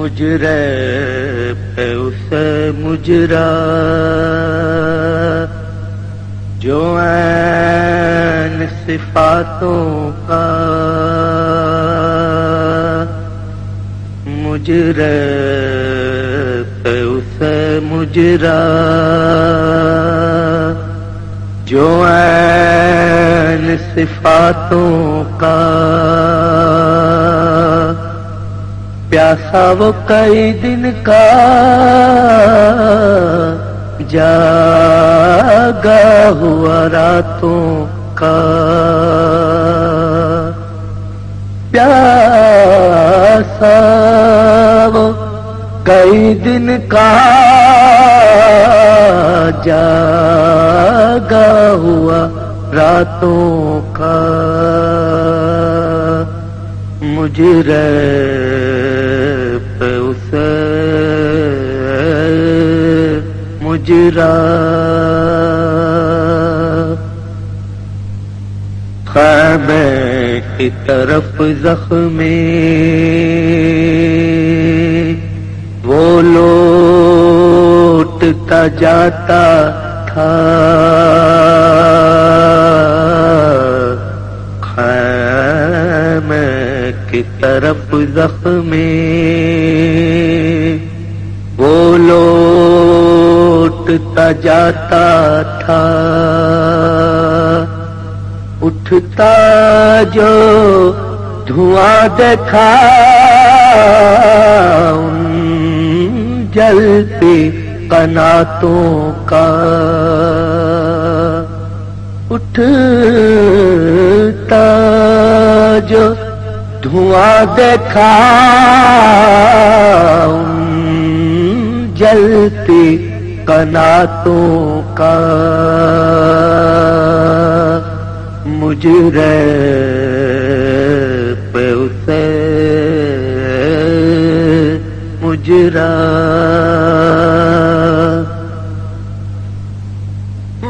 مجرے پہ اسے مجرا۔ جو این صفاتوں کا مجرے پہ اسے مجرا۔ جو این صفاتوں کا پیاسا وہ کئی دن کا جاگا ہوا راتوں کا پیاسا وہ کئی دن کا جاگا ہوا راتوں کا مجرے مجرا خیمے کی طرف زخمی۔ وہ لوٹتا جاتا تھا۔ خیمے کی طرف زخمی۔ وہ لوٹتا جاتا تھا۔ اٹھتا جو دھواں دیکھا، ان جلتی کناتوں کا۔ اٹھتا جو دھواں دیکھا، ان جلتی کناتوں کا مجرے پہ اسے مجرا۔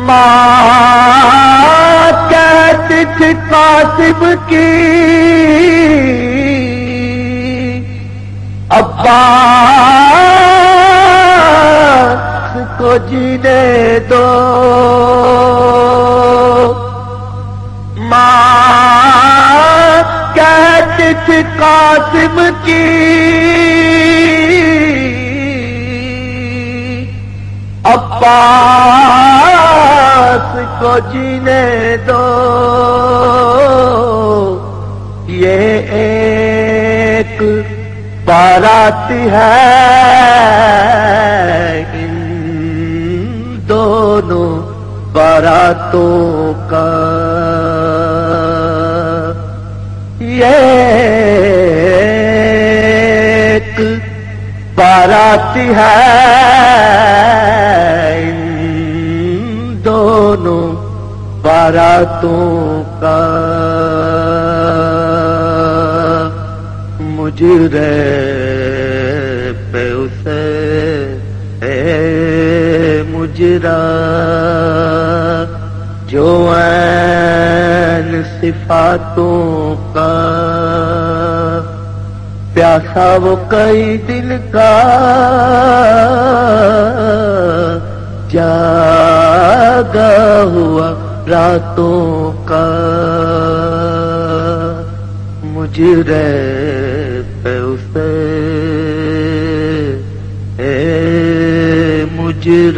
ماں کہتی تھی قاسم کی ابا کو جینے دو۔ ماں کہتی تھی قاسم کی۔ عباس کو جینے دو۔ یہ ایک باراتی ہے۔ دونوں باراتوں کا۔ یہ ایک باراتی ہے۔ دونوں باراتوں کا۔ مجرے مجرا جو این صفاتوں کا۔ پیاسا وہ کئی دل کا، جاگا ہوا راتوں کا۔ مجرے اے